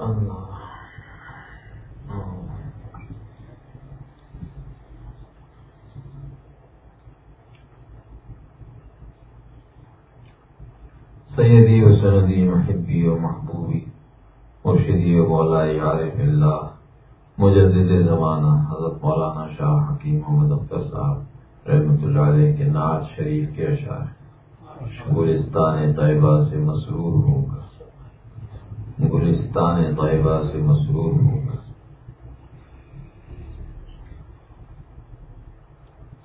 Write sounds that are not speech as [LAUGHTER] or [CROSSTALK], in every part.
سیدی و سندی محبی و محبوبی. مرشدی و مولا عارف اللہ مجدد زمانہ حضرت مولانا شاہ حکیم محمد اختر صاحب رحمۃ اللہ علیہ کے ناز شریف کے اشعار. گلستان طیبہ سے مسرور ہوں. گلستان طیبہ سے مسرور ہوگا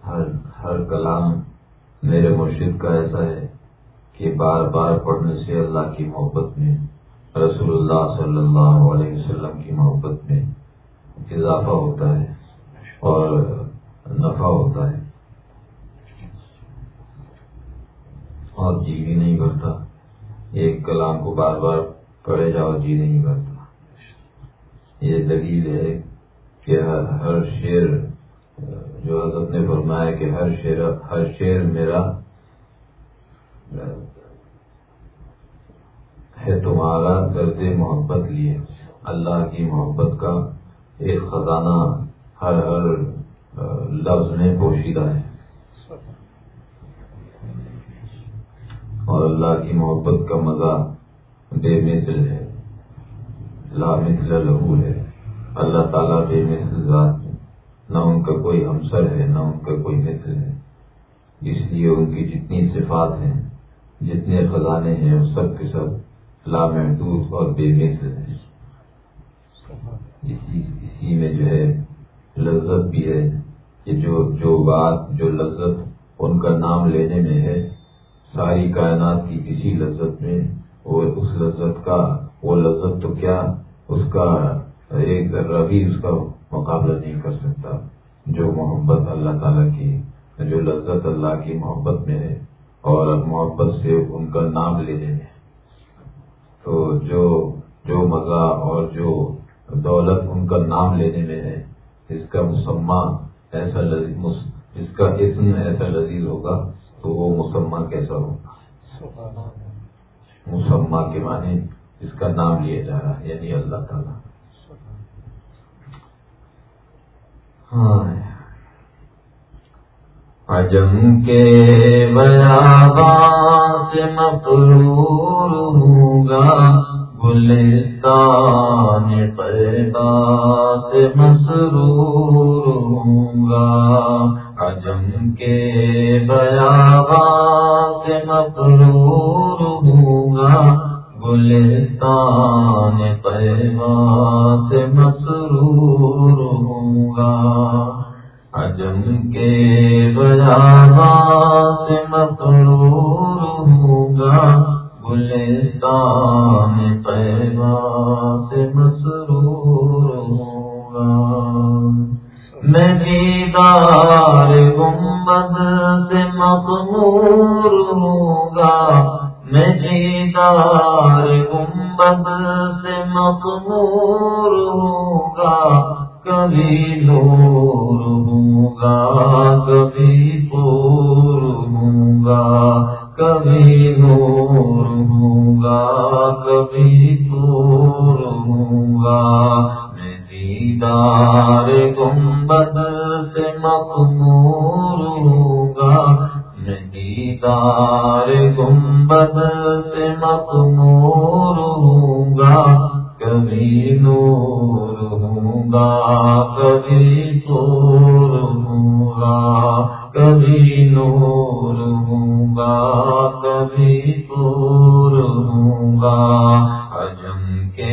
ہر ہر کلام میرے مرشد کا ایسا ہے کہ بار بار پڑھنے سے اللہ کی محبت میں، رسول اللہ صلی اللہ علیہ وسلم کی محبت میں اضافہ ہوتا ہے اور نفع ہوتا ہے۔ اور جی بھی نہیں کرتا ایک کلام کو بار بار پڑھے جاؤ جی نہیں کرتا۔ یہ دلیل ہے کہ ہر شعر، جو حضرت نے فرمایا کہ ہر شعر ہر شعر میرا ہے، تمہارا درد محبت لیے۔ اللہ کی محبت کا ایک خزانہ ہر ہر لفظ میں پوشیدہ ہے۔ اور اللہ کی محبت کا مزہ بے مثل ہے، لا مثل لہو ہے۔ اللہ تعالیٰ بے مثل ذات نہ ان کا کوئی ہمسر ہے، نہ ان کا کوئی مثل ہے۔ اس لیے ان کی جتنی صفات ہیں، جتنے خزانے ہیں، وہ سب کے سب لامحدود اور بے مثل ہے اسی اسی میں جو ہے، لذت بھی ہے کہ جو جو بات، جو لذت ان کا نام لینے میں ہے، ساری کائنات کی کسی لذت میں وہ اس لذت کا، وہ لذت تو کیا اس کا ایک ذرہ بھی اس کا مقابلہ نہیں کر سکتا، جو محبت اللہ تعالیٰ کی، جو لذت اللہ کی محبت میں ہے اور محبت سے ان کا نام لینے میں تو جو جو مزہ اور جو دولت ان کا نام لینے میں ہے، اس کا مسمہ ایسا اس کا اسم ایسا لذیذ ہوگا تو وہ مسمہ کیسا ہوگا؟ مسمہ کے معنی اس کا نام لیا جا رہا ہے یعنی اللہ تعالیٰ۔ ہاں۔ کے بیابان سے مغرور ہوں گا گلستان پیدا سے مسرور ہوں گا۔ عجم کے بیابان سے مقرور ہوں گا۔ گلستان پیدا سے مسرور ہوں گا۔ عجم کے بیان سے مقرور ہوں گا۔ گلستان پیبا سے مسرور ہوں گا میں دیدار گنبد سے مقبور ہوں گا میں دیدار گنبد سے مقبور ہوں گا کبھی نور ہوں گا کبھی پور ہوں گا کبھی نور ہوں گا کبھی پور ہوں گا میں دیدار گنبد سے مقبور ہوں گا میں دیدار گنبد سے مقبور ہوں گا کبھی نور ہوں گا کبھی سور ہوں گا کبھی نور ہوں گا کبھی سور ہوں گا عجم کے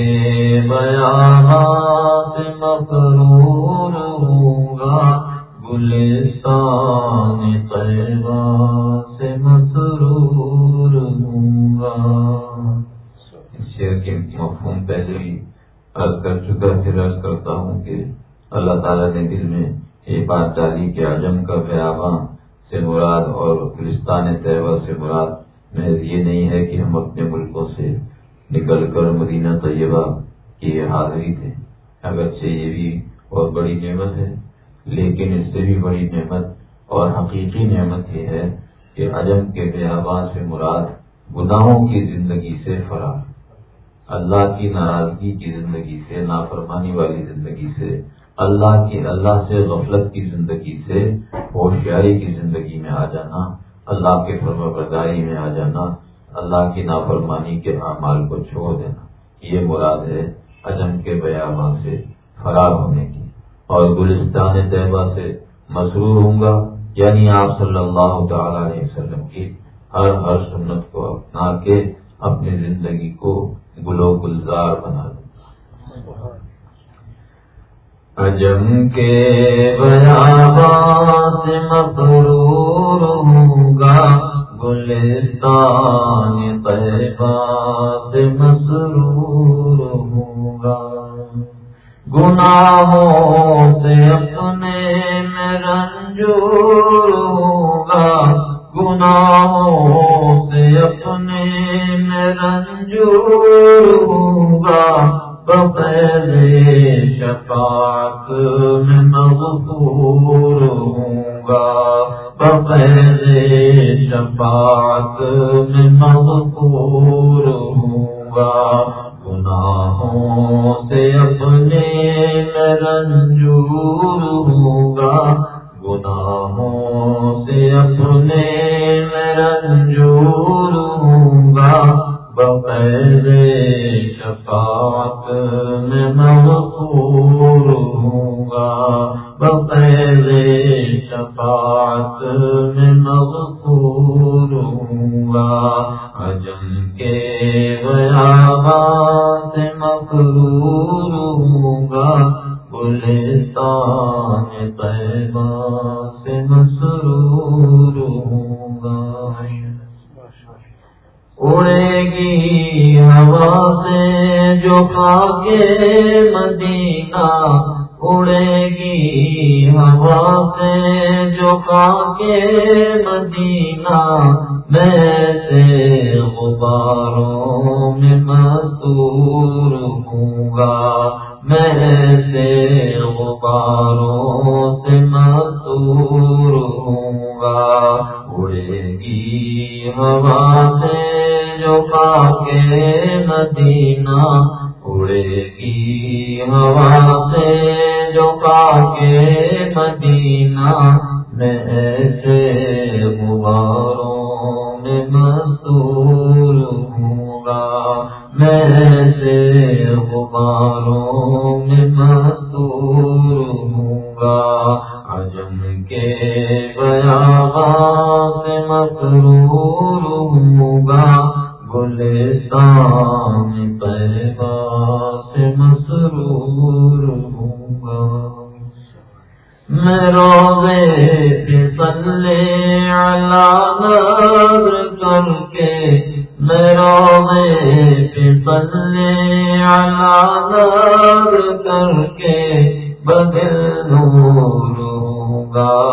بیانات مقرور ہوں گا گلستان طیبہ سے مسرور ہوں گا شعر کے مفہوم پہلے ہی عرض کر چکا پھر عرض کرتا ہوں کہ اللہ تعالیٰ نے دل میں یہ بات ڈالی کہ عجم کا بیاباں سے مراد اور گلستان طیبہ سے مراد محض یہ نہیں ہے کہ ہم اپنے ملکوں سے نکل کر مدینہ طیبہ کی حاضری تھے۔ اگرچہ یہ بھی بہت بڑی نعمت ہے، لیکن اس سے بھی بڑی نعمت اور حقیقی نعمت یہ ہے کہ عجم کے بیاباں سے مراد گناہوں کی زندگی سے فرار۔ اللہ کی ناراضگی کی زندگی سے، نافرمانی والی زندگی سے اللہ کی اللہ سے، غفلت کی زندگی سے، ہوشیاری کی زندگی میں آ جانا، اللہ کے فرم برداری میں آ جانا، اللہ کی نافرمانی کے اعمال کو چھوڑ دینا، یہ مراد ہے عجم کے بیاباں سے فرار ہونے کی۔ اور گلستان طیبہ سے مسرور ہوں گا یعنی آپ صلی اللہ تعالی علیہ وسلم کی ہر ہر سنت کو اپنا کے، اپنی زندگی کو گلو گلزار بنا دیں۔ عجم کے بیابان سے مسرور ہوں گا گلستان طیبہ مسرور ہوں گا گناہوں سے اپنے میں رنجور ہوگا، گناہوں سے اپنے میں رنجور ہوگا۔ بفیض شفاعت میں مغفور ہوں گا۔ بفیض شفاعت میں مغفور ہوں گا۔ گناہوں سے اپنے میں رنجور ہوگا گناہوں سے اپنے میں رنجور ہوگا بغیر شفاعت میں مغفور ہوگا بغیر شفاعت میں مغفور عجم کے بیابات مغرور ہوگا گلستان طیبہ سے مسرور اڑے گی ہوا سے جو کے مدینہ اڑے گی ہوا سے جو کے مدینہ میں سے غباروں میں مزدور ہوں گا۔ میں سے غباروں سے مزدور ہوں گا اڑے گی ہوا سے جو کے مدینہ۔ اڑے گی ہوا سے جو کے مدینہ۔ میں ایسے غباروں میں مزدور ہوں گا میں ایسے غباروں میں مزدور ہوں گا کے بیابان سے مسرور ہوں گا گلستان طیبہ سے مسرور ہوں میں روزے پہ صلی نظر کر کے، میں روزے پہ صلی نظر کر کے بدل نور ہوں گا۔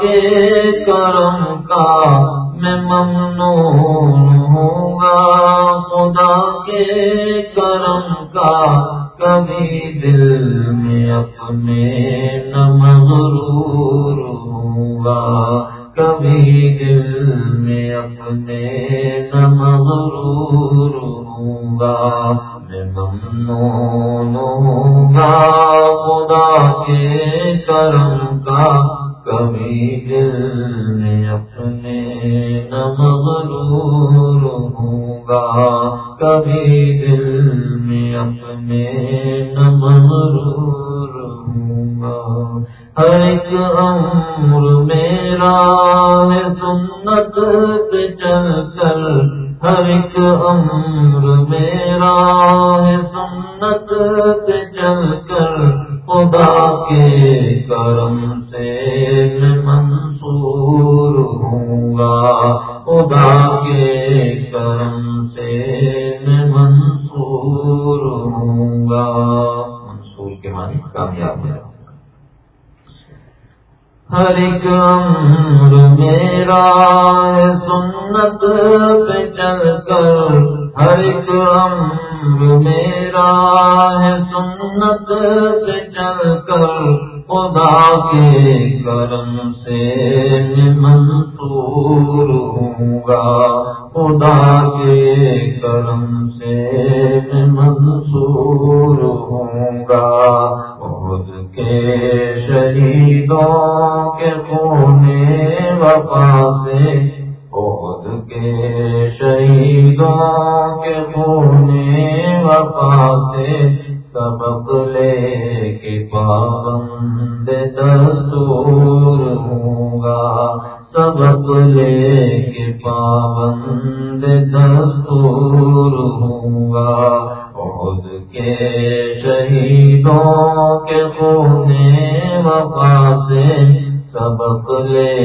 کے کرم کا خدا کے کرم سے میں منصور ہوں گا۔ خود کے شہیدوں کے کونے وفا سے خود کے شہیدوں کے کونے وفا سے سبق لے کے پابند دستور ہوں گا۔ سبق لے کے پابند دستور ہوں گا۔ خود کے شہیدوں کے خونے وفا سے سبق لے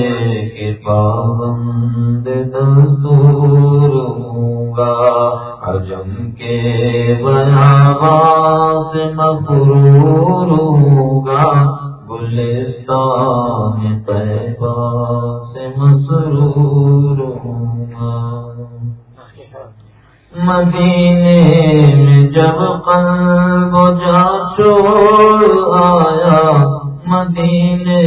کے پابند دستور ہوں گا۔ عجم کے بیابا سے مغرور ہوں گا۔ گلستان طیبہ سے مسرور ہوں مدینے میں جب قلب جا چھوڑ آیا، مدینے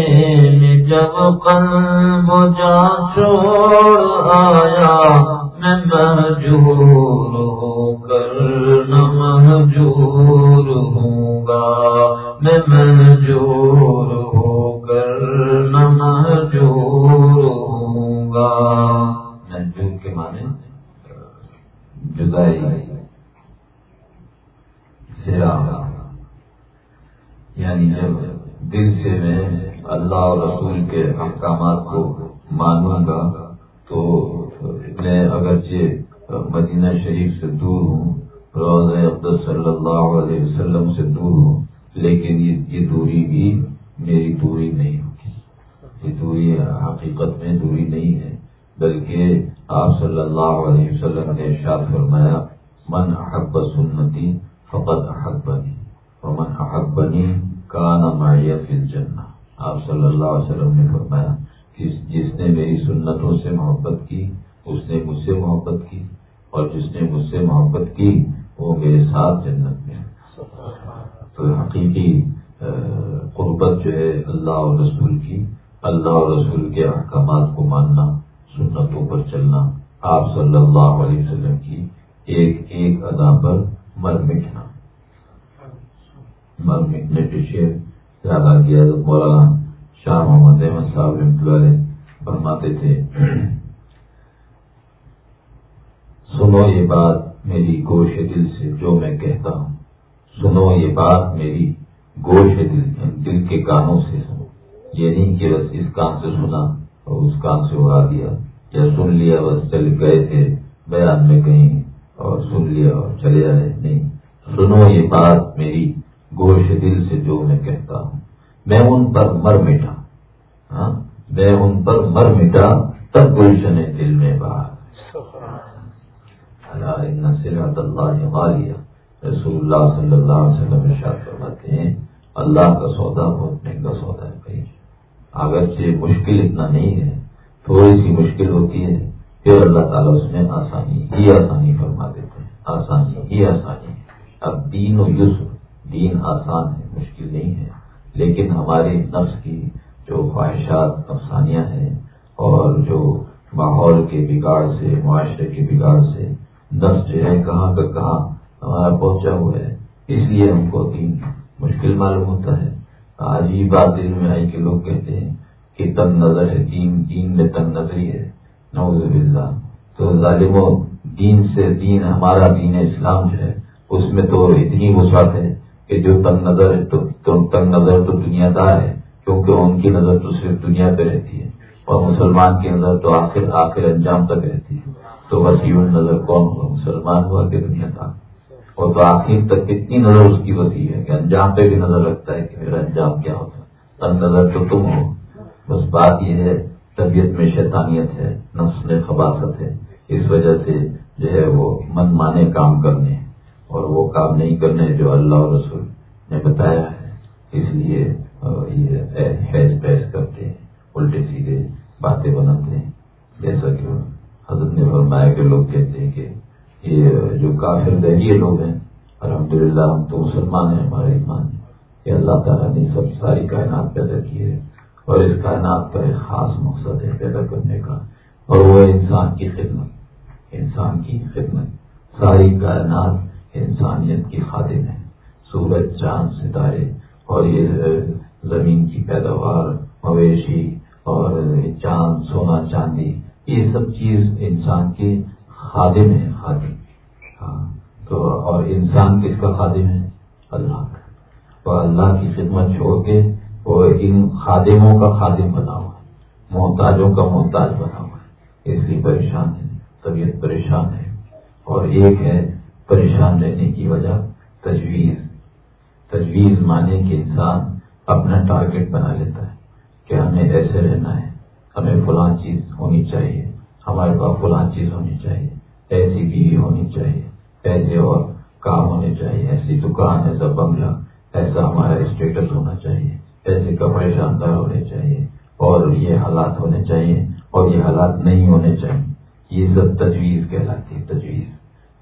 میں جب قلب جا چھوڑ آیا، میں مجبور ہو کر نہ مجبور ہوں گا۔ میں مجبور ہو کر نہ مجبور ہوں گا یعنی مجبور کے معنی جدائی یعنی جب دل سے میں اللہ اور رسول کے احکامات کو مانوں گا، تو میں اگرچہ مدینہ شریف سے دور ہوں روز عبد صلی اللہ علیہ وسلم سے دور ہوں لیکن یہ دوری بھی میری دوری نہیں ہوگی۔ یہ دوری حقیقت میں دوری نہیں ہے، بلکہ آپ صلی اللہ علیہ وسلم نے ارشاد فرمایا، من احب سنتی فقط احبنی، ومن احبنی کان معیت فی الجنہ. آپ صلی اللہ علیہ وسلم نے فرمایا کہ جس نے میری سنتوں سے محبت کی، اس نے مجھ سے محبت کی، اور جس نے مجھ سے محبت کی، وہ میرے ساتھ جنت حقیقی قربت جو ہے اللہ اور رسول کی، اللہ اور رسول کے احکامات کو ماننا، سنتوں پر چلنا، آپ صلی اللہ علیہ وسلم کی ایک ایک ادا پر مر مٹنا۔ مر مٹنے کے شیر زیادہ کیا مولانا شاہ محمد احمد صاحب رحمۃ فرماتے تھے، سنو یہ بات میری گوش دل سے جو میں کہتا ہوں۔ سنو یہ بات میری گوش دل دل کے کانوں سے سنو۔ یہ نہیں کہ بس اس کان سے سنا اور اس کان سے اڑا دیا۔ یا سن لیا بس چل گئے تھے بیان میں کہیں اور سن لیا اور چلے آئے۔ نہیں۔ سنو یہ بات میری گوش دل سے جو میں کہتا ہوں۔ میں ان پر مر مٹا۔ ہاں؟ میں ان پر مر مٹا تب گلشن دل میں باہر اللہ۔ رسول اللہ صلی اللہ علیہ وسلم ارشاد فرماتے ہیں، اللہ کا سودا بہت مہنگا سودا ہے بھائی۔ اگرچہ مشکل اتنا نہیں ہے، تھوڑی سی مشکل ہوتی ہے، پھر اللہ تعالیٰ اس میں آسانی ہی آسانی فرما دیتے ہیں۔ آسانی ہی آسانی اب دین و یوسف دین آسان ہے، مشکل نہیں ہے۔ لیکن ہمارے نفس کی جو خواہشات افسانیاں ہیں، اور جو ماحول کے بگاڑ سے، معاشرے کے بگاڑ سے، نفس جو ہے، کہاں کا کہاں ہمارا پہنچا ہوا ہے۔ اس لیے ہم کو دین مشکل معلوم ہوتا ہے۔ آج ہی بات دل میں آئی کہ لوگ کہتے ہیں کہ تن نظر ہے، دین دین میں تن نظری ہے۔ نوز باللہ۔ تو ظالم دین سے دین، ہمارا دین اسلام جو ہے، اس میں تو اتنی وسعت ہے کہ جو تنگ نظر ہے، تو تنگ نظر تو دنیا دار ہے، کیونکہ ان کی نظر تو صرف دنیا پہ رہتی ہے۔ اور مسلمان کی نظر تو آخر آخر انجام تک رہتی ہے۔ تو بس یوں نظر کون ہوا؟ مسلمان ہوا کہ دنیا دار؟ اور تو آخر تک اتنی نظر اس کی ہوتی ہے کہ انجام پہ بھی نظر رکھتا ہے کہ میرا انجام کیا ہوتا ہے۔ تنگ نظر تو تم ہو، بس بات یہ ہے، طبیعت میں شیطانیت ہے، نفس میں خباصت ہے۔ اس وجہ سے جو ہے وہ من مانے کام کرنے اور وہ کام نہیں کرنے جو اللہ اور رسول نے بتایا ہے، اس لیے یہ حیض بحث کرتے ہیں، الٹے سیدھے باتیں بناتے ہیں۔ جیسا کہ حضرت نے فرمایا کے لوگ کہتے ہیں کہ یہ جو کافر دہلی لوگ ہیں۔ الحمدللہ، ہم تو مسلمان ہیں ہمارے ایمان کہ اللہ تعالیٰ نے سب، ساری کائنات پیدا کی ہے۔ اور اس کائنات کا ایک خاص مقصد ہے پیدا کرنے کا۔ اور وہ انسان کی خدمت۔ انسان کی خدمت۔ ساری کائنات انسانیت کی خادم ہے۔ سورج، چاند، ستارے۔ اور یہ زمین کی پیداوار، مویشی اور چاند، سونا، چاندی، یہ سب چیز انسان کی خادم ہے خادم۔ تو اور انسان کس کا خادم ہے؟ اللہ کا۔ تو اللہ کی خدمت چھوڑ کے وہ ان خادموں کا خادم بنا ہوا ہے۔ محتاجوں کا محتاج بنا ہوا ہے۔ اس لیے پریشان ہے طبیعت پریشان ہے۔ اور ایک ہے پریشان رہنے کی وجہ تجویز۔ تجویز مانے کہ انسان اپنا ٹارگیٹ بنا لیتا ہے کہ ہمیں ایسے رہنا ہے، ہمیں فلاں چیز ہونی چاہیے، ہمارے پاس فلاں چیز ہونی چاہیے، ایسی بیوی ہونی چاہیے۔ ایسے اور کام ہونے چاہیے۔ ایسی دکان، ایسا بنگلہ، ایسا ہمارا اسٹیٹس ہونا چاہیے۔ ایسے کپڑے شاندار ہونے چاہیے۔ اور یہ حالات ہونے چاہیے اور یہ حالات نہیں ہونے چاہیے۔ یہ سب تجویز کہلاتی ہے، تجویز۔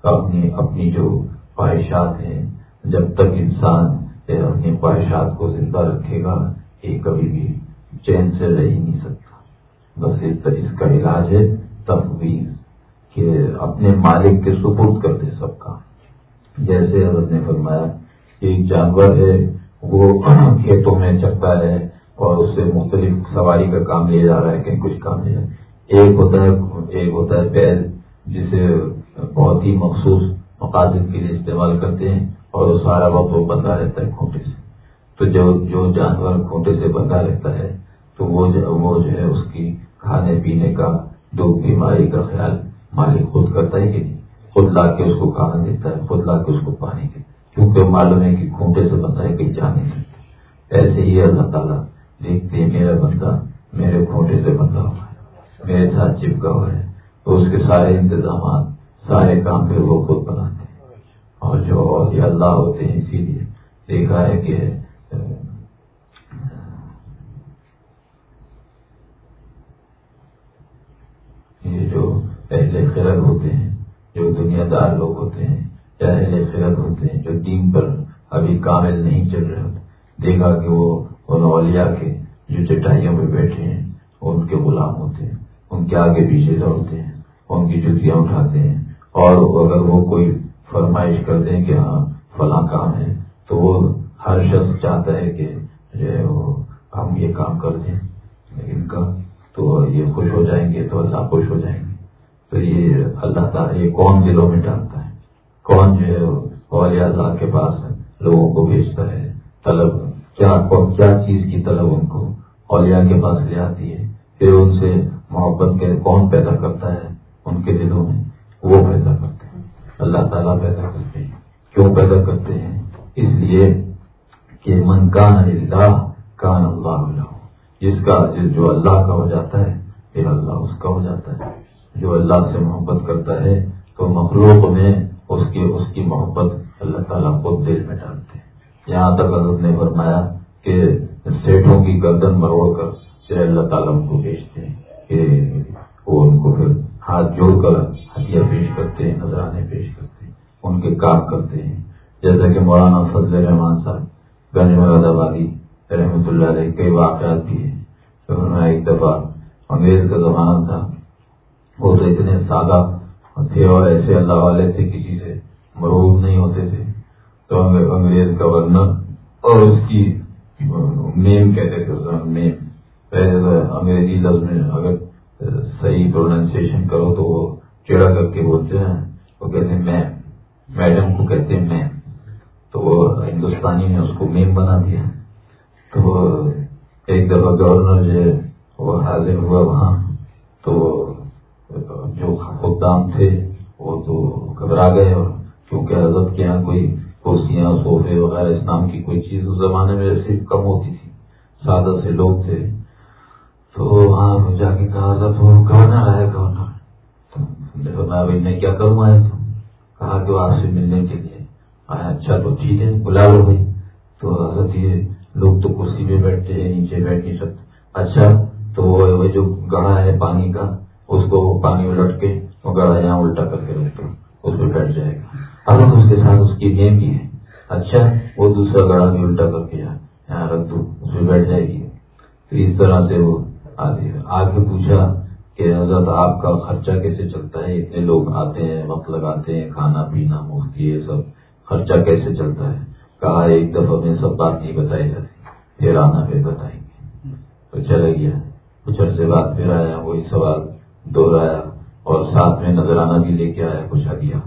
اپنی اپنی جو خواہشات ہیں، جب تک انسان اپنی خواہشات کو زندہ رکھے گا، یہ کبھی بھی چین سے رہ ہی نہیں سکتا۔ بس اس کا علاج ہے، تفویض۔ کہ اپنے مالک کے سپرد کر دے سب کا۔ جیسے حضرت نے فرمایا ایک جانور ہے، وہ کھیتوں میں چکتا ہے اور اس سے مختلف سواری کا کام لیا جا رہا ہے، کہیں کچھ کام لیا ایک ہوتا ہے، ایک ہوتا ہے بیل جسے بہت ہی مخصوص مقاصد کے لیے استعمال کرتے ہیں اور وہ سارا وقت وہ بندہ رہتا ہے کھوٹے سے۔ تو جو جو جانور کھوٹے سے بندہ رہتا ہے، تو وہ جو ہے اس کی کھانے پینے کا دکھ بیماری کا خیال مالک خود کرتا ہے کہ نہیں؟ خود لا کے اس کو کھانا دیتا ہے، خود لا کے اس کو پانی دیتا ہے۔ کیونکہ معلوم ہے کہ کھوٹے سے بندہ ہے کہیں جا نہیں سکتے ایسے ہی اللہ تعالیٰ دیکھتے میرا بندہ، میرے کھوٹے سے بندہ ہوا ہے میرے ساتھ چپکا ہوا ہے۔ تو اس کے سارے انتظامات، سارے کام پھر وہ خود بناتے ہیں۔ اور جو اور اللہ ہوتے ہیں، اسی لیے دیکھا ہے کہ، یہ جو پہلے خرد ہوتے ہیں، جو دنیا دار لوگ ہوتے ہیں چاہے خرد ہوتے ہیں، جو دین پر ابھی کامل نہیں چل رہے ہوتے دیکھا کہ وہ ان اولیاء کے جو چٹائیوں پہ بیٹھے ہیں، ان کے غلام ہوتے ہیں، ان کے آگے پیچھے دوڑتے ہیں، ان کی جتیاں اٹھاتے ہیں۔ اور اگر وہ کوئی فرمائش کرتے ہیں کہ ہاں فلاں کام ہے، تو وہ ہر شخص چاہتا ہے کہ جو ہے وہ ہم یہ کام کر دیں۔ ان کا تو یہ خوش ہو جائیں گے تو اللہ خوش ہو جائیں گے۔ تو یہ اللہ تعالیٰ یہ کون دلوں میں ڈالتا ہے؟ کون جو ہے اولیاء اللہ کے پاس لوگوں کو بھیجتا ہے؟ طلب کیا کیا چیز کی طلب ان کو اولیاء کے پاس لے آتی ہے؟ پھر ان سے محبت کے کون پیدا کرتا ہے؟ ان کے دلوں میں وہ پیدا کرتے ہیں۔ اللہ تعالیٰ پیدا کرتے ہیں۔ کیوں پیدا کرتے ہیں؟ اس لیے کہ من کان اللہ کان اللہ اللہ جس کا جو اللہ کا ہو جاتا ہے، پھر اللہ اس کا ہو جاتا ہے۔ جو اللہ سے محبت کرتا ہے، تو مخلوق میں اس کی اس کی محبت اللہ تعالیٰ کو دل میں ڈالتے ہیں۔ یہاں تک حضرت نے فرمایا کہ سیٹوں کی گردن مروڑ کر سے اللہ تعالیٰ ان کو بھیجتے ہیں کہ وہ ان کو پھر ہاتھ جوڑ کر ہتھیار پیش کرتے ہیں نظرانے پیش کرتے ہیں، ان کے کام کرتے ہیں۔ جیسا کہ مولانا فضل رحمان صاحب گنج مراد آبادی رحمۃ اللہ علیہ، کئی واقعات بھی ہیں۔ ایک دفعہ انگریز کا زمانہ تھا وہ تو اتنے سادہ تھے اور ایسے اللہ والے تھے کسی سے مرحوب نہیں ہوتے تھے۔ تو انگریز کا ورنر اور اس کی میم کہتے تھے میم۔ پہلے انگریزی لفظ میں اگر صحیح پروننسیشن کرو تو وہ چڑا کر کے بولتے ہیں۔ وہ کہتے ہیں میم۔ میڈم کو کہتے ہیں میم۔ تو وہ ہندوستانی نے اس کو میم بنا دیا۔ تو ایک دفعہ گورنر جو ہے، وہ حاضر ہوا وہاں۔ تو خدام تھے، وہ تو گھبرا گئے اور کیونکہ حضرت کے یہاں کوئی کرسیاں، صوفے وغیرہ اس نام کی کوئی چیز اس زمانے میں ایسی کم ہوتی تھی، سادہ سے لوگ تھے۔ تو وہاں جا کے کہا، حضرت، وہ گورنر آیا گورنر میں کیا کروں؟ آیا تو۔ کہا کہ وہ آپ سے ملنے کے لیے۔ آیا اچھا تو ٹھیک ہے، بلا لو بھائی۔ تو حضرت، یہ لوگ تو کرسی پہ بیٹھتے ہیں، نیچے بیٹھ نہیں سکتے اچھا تو وہ جو گڑھا ہے پانی کا، اس کو پانی میں لٹ کے وہ یہاں الٹا کر کے رکھ دو اس پہ بیٹھ جائے گا۔ اب اس کے ساتھ اس کی نیم بھی ہے اچھا وہ دوسرا گڑھا بھی الٹا کر کے یہاں رکھ دو، اس پہ بیٹھ جائے گی۔ تو اس طرح سے وہ آگے پوچھا کہ حضرت، آپ کا خرچہ کیسے چلتا ہے؟ اتنے لوگ آتے ہیں، وقت لگاتے ہیں، کھانا پینا، مفتی، یہ سب۔ خرچہ کیسے چلتا ہے؟ کہا، ایک دفعہ میں سب بات نہیں بتائی جاتی، پھر آنا پھر بتائیں گے۔ تو چلے گیا۔ کچھ عرصے بعد پھر آیا، وہی سوال دوہرایا اور ساتھ میں نظرانہ بھی لے کے آیا کچھ دیا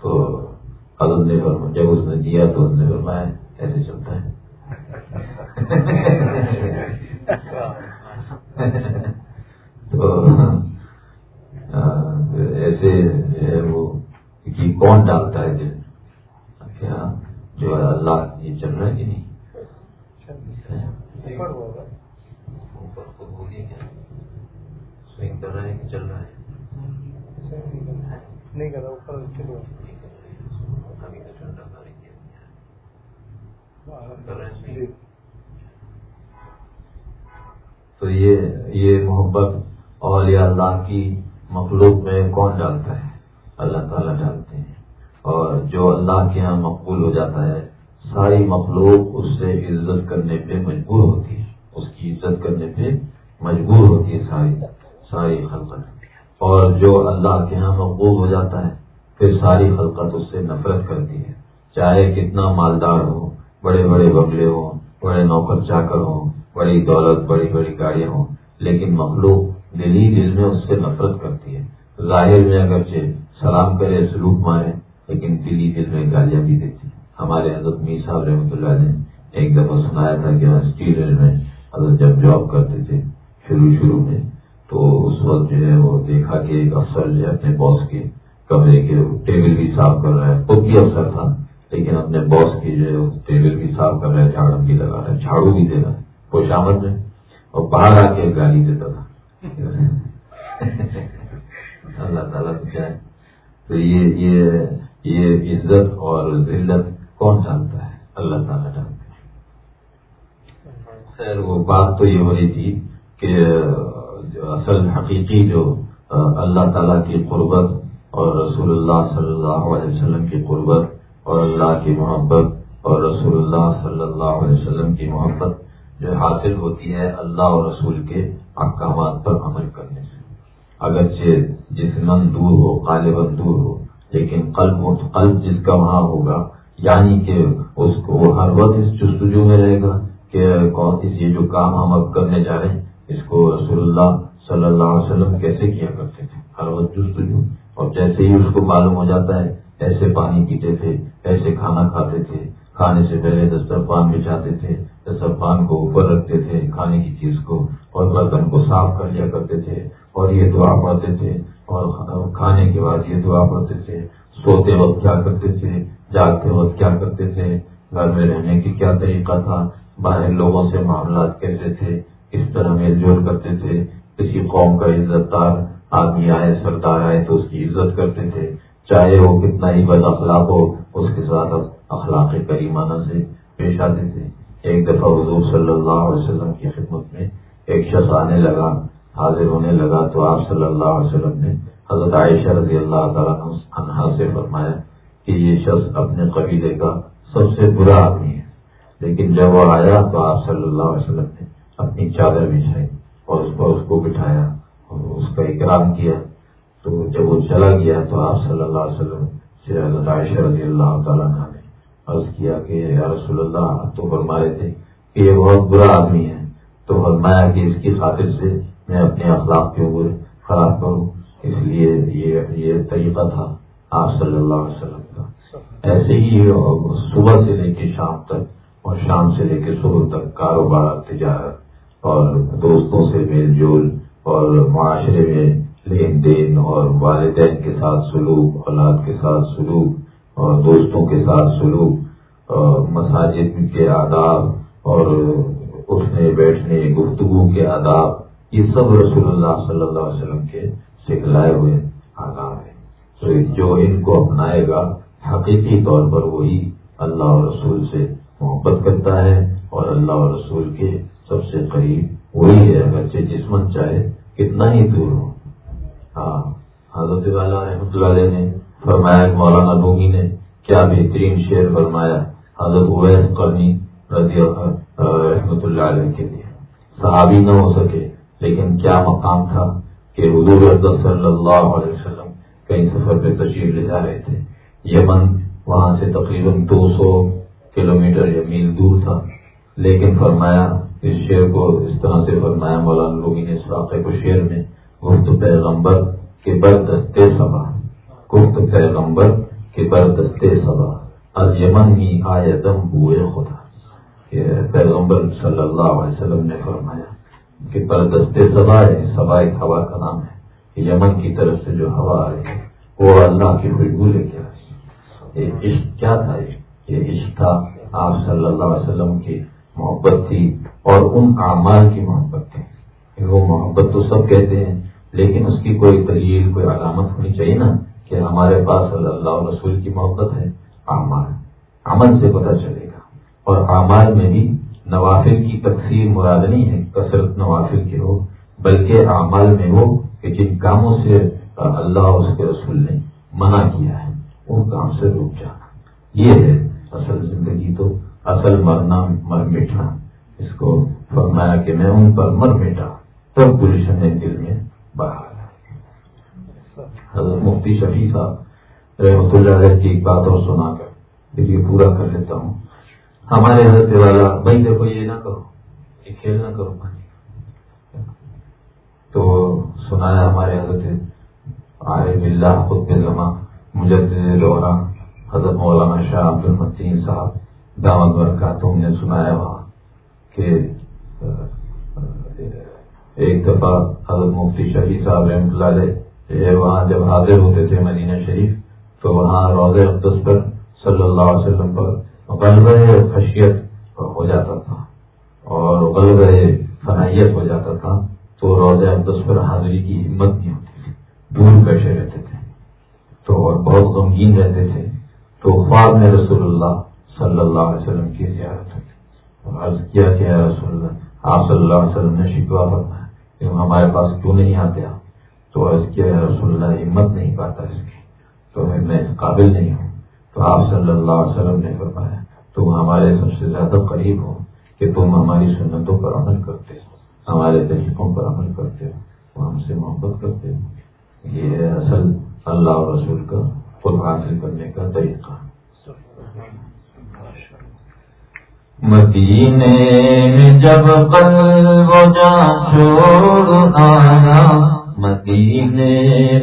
تو حضرت نے جب اس نے دیا تو اس نے فرمایا، ایسے چلتا ہے۔ تو ایسے جو ہے وہ کون ڈالتا ہے دل کیا جو ہے اللہ یہ چل رہا ہے کہ نہیں کر رہا ہے کہ چل رہا ہے نہیں کر رہا تو یہ یہ محبت اولیاء اللہ کی مخلوق میں کون ڈالتا ہے؟ اللہ تعالیٰ ڈالتے ہیں۔ اور جو اللہ کے یہاں مقبول ہو جاتا ہے، ساری مخلوق اس سے عزت کرنے پہ مجبور ہوتی ہے۔ اس کی عزت کرنے پہ مجبور ہوتی ہے ساری ساری خلقت۔ اور جو اللہ کے یہاں مقبول ہو جاتا ہے، پھر ساری خلقت اس سے نفرت کرتی ہے۔ چاہے کتنا مالدار ہو، بڑے بڑے بگلے ہوں، بڑے نوکر چاکر ہوں بڑی دولت، بڑی بڑی گاڑیاں ہوں، لیکن مخلوق دل ہی دل میں اس سے نفرت کرتی ہے۔ ظاہر میں اگرچہ سلام کرے، سلوک مارے، لیکن دلی دل میں گالیاں بھی دیتی ہمارے حضرت می صاحب رحمۃ اللہ نے ایک دفعہ سنایا تھا کہ اسٹیل میں حضرت جب جاب کرتے تھے شروع شروع میں، تو اس وقت جو ہے وہ دیکھا کہ ایک افسر جو ہے اپنے باس کے کمرے کے ٹیبل بھی صاف کر رہا ہے۔ خود بھی افسر تھا، لیکن اپنے باس کی جو ہے ٹیبل بھی صاف کر رہا ہے، جھاڑو بھی لگا رہا ہے، جھاڑو بھی دے رہا ہے۔ خوش آمد میں اور باہر آ کے گالی دیتا تھا۔ اللہ تعالیٰ تو کیا ہے؟ تو یہ یہ یہ عزت اور ذلت کون جانتا ہے؟ اللہ تعالیٰ جانتا ہے۔ خیر، وہ بات تو یہ ہو رہی تھی کہ اصل حقیقی جو اللہ تعالیٰ کی قربت اور رسول اللہ صلی اللہ علیہ وسلم کی قربت اور اللہ کی محبت اور رسول اللہ صلی اللہ علیہ وسلم کی محبت جو حاصل ہوتی ہے اللہ اور رسول کے احکامات پر عمل کرنے سے۔ اگرچہ جسمن دور ہو، غالباً دور ہو، لیکن قلب قلب جس کا وہاں ہوگا یعنی کہ اس کو وہ ہر وقت اس جستجو میں رہے گا کہ کون سی یہ جو کام ہم اب کرنے جا رہے ہیں۔ اس کو رسول اللہ صلی اللہ علیہ وسلم کیسے کیا کرتے تھے؟ ہر وقت جستجو۔ اور جیسے ہی اس کو معلوم ہو جاتا ہے، ایسے پانی پیتے تھے، ایسے کھانا کھاتے تھے، کھانے سے پہلے دسترخوان بچھاتے تھے دسترخوان کو اوپر رکھتے تھے، کھانے کی چیز کو اور برتن کو صاف کر لیا کرتے تھے اور یہ دعا پڑھتے تھے اور کھانے کے بعد یہ دعا پڑھتے تھے۔ سوتے وقت کیا کرتے تھے؟ جاگتے وقت کیا کرتے تھے؟ گھر میں رہنے کی کیا طریقہ تھا؟ باہر لوگوں سے معاملات کیسے تھے؟ کس طرح میل جول کرتے تھے؟ کسی قوم کا عزت دار آدمی آئے، سردار آئے تو اس کی عزت کرتے تھے۔ چاہے وہ کتنا ہی بد اخلاق ہو، اس کے ساتھ اخلاق کریمانہ سے پیش آتے تھے۔ ایک دفعہ حضور صلی اللہ علیہ وسلم کی خدمت میں ایک شخص آنے لگا، حاضر ہونے لگا تو آپ صلی اللہ علیہ وسلم نے حضرت عائشہ رضی اللہ تعالیٰ عنہا سے فرمایا کہ یہ شخص اپنے قبیلے کا سب سے برا آدمی ہے۔ لیکن جب وہ آیا تو آپ صلی اللہ علیہ وسلم نے اپنی چادر بچھائی اور اس پر اس کو بٹھایا اور اس کا اکرام کیا۔ تو جب وہ چلا گیا تو آپ صلی اللہ علیہ وسلم سے حضرت عائشہ رضی اللہ تعالیٰ نے عرض کیا کہ یا رسول اللہ، تو فرما رہے تھے کہ یہ بہت برا آدمی ہے۔ تو فرمایا کہ اس کی خاطر سے میں اپنے اخلاق کے اوپر خراب کروں۔ اس لیے یہ طریقہ تھا آپ صلی اللہ علیہ وسلم کا۔ ایسے ہی صبح سے لے کے شام تک اور شام سے لے کے صبح تک کاروبار، تجارت اور دوستوں سے میل جول اور معاشرے میں لین دین اور والدین کے ساتھ سلوک، اولاد کے ساتھ سلوک اور دوستوں کے ساتھ سلوک مساجد کے آداب اور اٹھنے بیٹھنے، گفتگو کے آداب، یہ سب رسول اللہ صلی اللہ علیہ وسلم کے سکھلائے ہوئے آداب ہیں۔ تو جو ان کو اپنائے گا، حقیقی طور پر وہی اللہ اور رسول سے محبت کرتا ہے اور اللہ اور رسول کے سب سے قریب وہی ہے بچے جسمن چاہے، کتنا ہی دور ہو۔ ہاں حضرت والا رحمۃ اللہ علیہ نے فرمایا مولانا لوگی نے کیا بہترین شعر فرمایا حضرت اویس کرنی رضی رحمۃ اللہ علیہ کے لیے۔ صحابی نہ ہو سکے، لیکن کیا مقام تھا کہ حضور صلی اللہ علیہ وسلم کئی سفر پہ تشریف لے جا رہے تھے؟ یمن وہاں سے تقریباً دو سو کلو میٹر یا میل دور تھا۔ لیکن فرمایا، اس شعر کو اس طرح سے فرمایا، مولانا لوگی نے اس واقعے کو شعر میں گفت پیغمبر کے بردستے سبا گفت پیغمبر کے بردستے سبا از یمن ہی آئے دم ہوئے خدا پیغمبر صلی اللہ علیہ وسلم نے فرمایا کہ بردستے سبا ہے سبا ایک ہوا کا نام ہے۔ یمن کی طرف سے جو ہوا آ رہی ہے، وہ اللہ کی خوشبو لے کے آئی۔ یہ عشق کیا تھا؟ یہ عشق تھا آپ صلی اللہ علیہ وسلم کی محبت تھی اور ان اعمال کی محبت تھی۔ وہ محبت تو سب کہتے ہیں، لیکن اس کی کوئی دلیل، کوئی علامت ہونی چاہیے نا؟ کہ ہمارے پاس اللہ رسول کی محبت ہے اعمال عمل سے پتہ چلے گا۔ اور اعمال میں بھی نوافل کی تقسیم مراد نہیں ہے کثرت نوافل کے ہو، بلکہ اعمال میں ہو کہ جن کاموں سے اللہ اور اس کے رسول نے منع کیا ہے، ان کام سے رک جانا۔ یہ ہے اصل زندگی تو، اصل مرنا، مر میٹھا۔ اس کو فرمایا کہ میں ان پر مر بیٹھا تب گلشن دل میں حضرت مفتی شفیع صاحب، رحمت اللہ علیہ کی ایک بات اور سنا کر پھر یہ پورا کر لیتا ہوں۔ ہمارے حضرت والا، بھائی دیکھو، یہ نہ کرو، یہ کھیل نہ کرو۔ تو سنایا ہمارے حضرت عارف اللہ خود کے زماں مجد لوہرا حضرت مولانا شاہ عبد المتین صاحب، دعوت کا تم نے سنایا وہاں کہ ایک دفعہ حضرت مفتی شفیع صاحب رحمۃ اللہ علیہ وہاں جب حاضر ہوتے تھے مدینہ شریف، تو وہاں روز اقدس پر صلی اللہ علیہ وسلم پر غلب خشیت ہو جاتا تھا اور غلب فنائیت ہو جاتا تھا، تو روز اقدس پر حاضری کی ہمت نہیں ہوتی تھی، دور بیٹھے رہتے تھے۔ تو اور بہت غمگین رہتے تھے۔ تو خواب میں رسول اللہ صلی اللہ علیہ وسلم کی زیارت ہوتی عرض کیا کہ رسول اللہ، آپ صلی اللہ علیہ وسلم نے شکوا فرمایا ہمارے پاس کیوں نہیں آتے آپ؟ تو اس کے رسول اللہ ہمت نہیں پاتا اس کی۔ تو میں اس قابل نہیں ہوں۔ تو آپ صلی اللہ علیہ وسلم نے فرمایا، تم ہمارے سب سے زیادہ قریب ہو کہ تم ہماری سنتوں پر عمل کرتے ہو، ہمارے طریقوں پر عمل کرتے ہو ہم سے محبت کرتے ہو یہ ہے اصل اللہ اور رسول کا خود حاصل کرنے کا طریقہ۔ مدینے میں جب قلب و جان چھوڑ آیا مدینے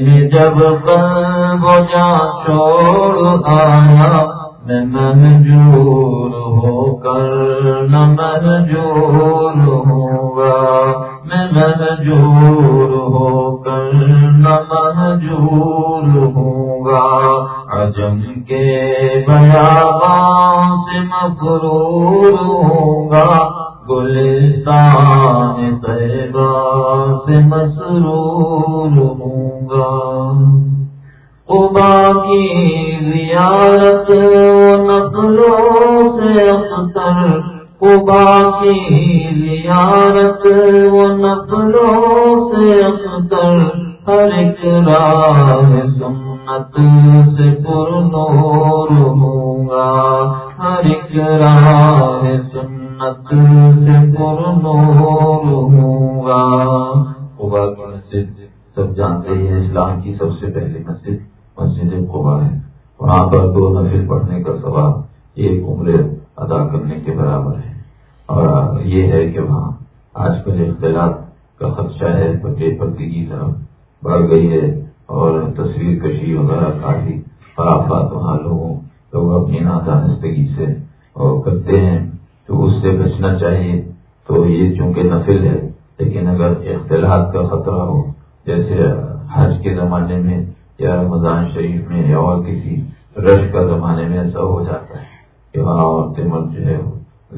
میں جب قلب و جان چھوڑ آیا میں منجور ہو کر، نہ منجور ہوں گا میں منجور ہو کر، نہ منجور ہوں گا عجم کے بیابان سے مغرور ہوں گا گلستان طیبہ سے مسرور ہوں گا۔ ابا کی زیارت نقلوں سے اختر۔ باقی زیارت وہ نفلوں سے اختر۔ ہر ایک راہ سنت سے پر نور ہوں گا۔ ہر ایک راہ سنت سے پر نور ہوں گا قبا کی مسجد سب جانتے ہیں اسلام کی سب سے پہلی مسجد مسجد قبا ہے وہاں پر دو نفل پڑھنے کا سواب ایک عمر ادا کرنے کے برابر ہے اور یہ ہے کہ وہاں آج کل اختلاط کا خدشہ ہے بے پردگی طرف بڑھ گئی ہے اور تصویر کشی وغیرہ کافی خرافات وہاں لوگوں لوگ اپنی نادانستگی سے اور کرتے ہیں۔ تو اس سے بچنا چاہیے۔ تو یہ چونکہ نفل ہے، لیکن اگر اختلاط کا خطرہ ہو، جیسے حج کے زمانے میں یا رمضان شریف میں یا اور کسی رش کا زمانے میں ایسا ہو جاتا ہے کہ وہاں عورتیں مرد جو ہے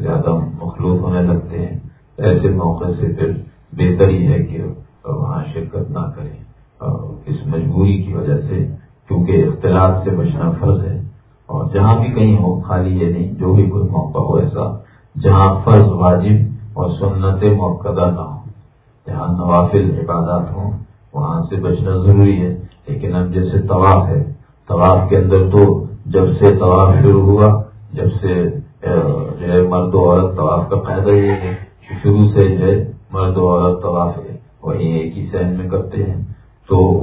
زیادہ مخلوط ہونے لگتے ہیں۔ ایسے موقع سے پھر بہتر ہی ہے کہ وہاں شرکت نہ کریں۔ اس مجبوری کی وجہ سے کیونکہ اختلاف سے بچنا فرض ہے، اور جہاں بھی کہیں ہو، خالی یہ نہیں جو بھی کوئی موقع ہو ایسا جہاں فرض واجب اور سنت موقع نہ ہو جہاں نوافل عبادات ہوں، وہاں سے بچنا ضروری ہے۔ لیکن اب جیسے طواف ہے، طواف کے اندر تو جب سے طواف شروع ہوا، جب سے جو ہے مرد و عورت طواف کا فائدہ یہ ہے کہ شروع سے جو ہے مرد و عورت طواف ہے وہی ایک ہی سہن میں کرتے ہیں۔ تو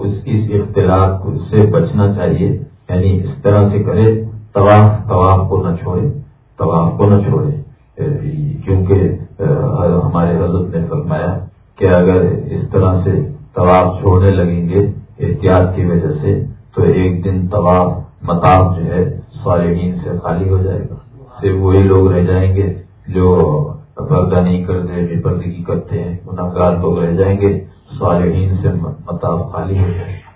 اس کی اختلاف سے بچنا چاہیے۔ یعنی اس طرح سے کرے، طواف طواف کو نہ چھوڑے۔ طواف کو نہ چھوڑے کیونکہ ہمارے حضرت نے فرمایا کہ اگر اس طرح سے طواف چھوڑنے لگیں گے احتیاط کی وجہ سے، تو ایک دن طواف متاف جو ہے صالحین سے خالی ہو جائے گا۔ صرف وہی لوگ رہ جائیں گے جو پردہ نہیں کرتے، بے پردگی کرتے ہیں گناہ لوگ رہ جائیں گے، صالحین سے متاف خالی ہو جائے گا۔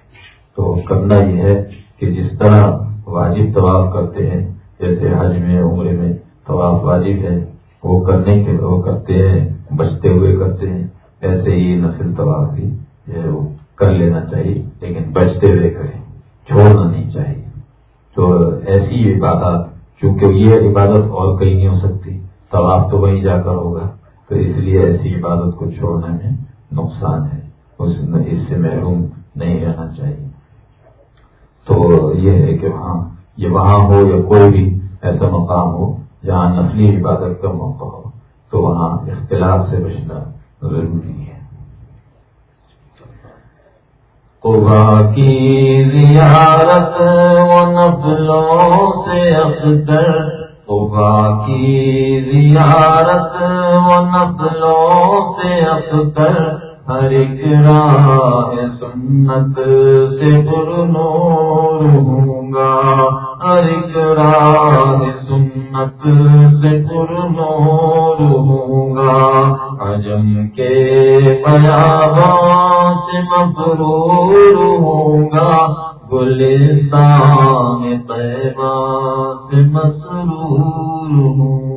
تو کرنا یہ ہے کہ جس طرح واجب طواف کرتے ہیں جیسے حج میں، عمرے میں طواف واجب ہے۔ وہ کرنے کے، وہ کرتے ہیں، بچتے ہوئے کرتے ہیں۔ ایسے ہی نسل طواف بھی وہ کر لینا چاہیے، لیکن بچتے ہوئے کریں۔ چھوڑنا نہیں چاہیے۔ تو ایسی عبادات، چونکہ یہ عبادت اور کہیں نہیں ہو سکتی۔ ثواب تو وہیں جا کر ہوگا۔ تو اس لیے ایسی عبادت کو چھوڑنے میں نقصان ہے۔ اس سے محروم نہیں رہنا چاہیے۔ تو یہ ہے کہ وہاں یہ وہاں ہو یا کوئی بھی ایسا مقام ہو جہاں نسلی عبادت کا موقع ہو، تو وہاں اختلاف سے بچنا ضروری ہے۔ قبا کی زیارت و نفلوں سے اختر قبا کی زیارت و نفلوں سے اختر ہر ایک راہ سنت سے پر نور ہوں گا۔ راہ سنت سے پرنور ہوں گا عجم کے بیابان سے مبرور ہوں گا گلستان طیبہ سے مسرور ہوں گا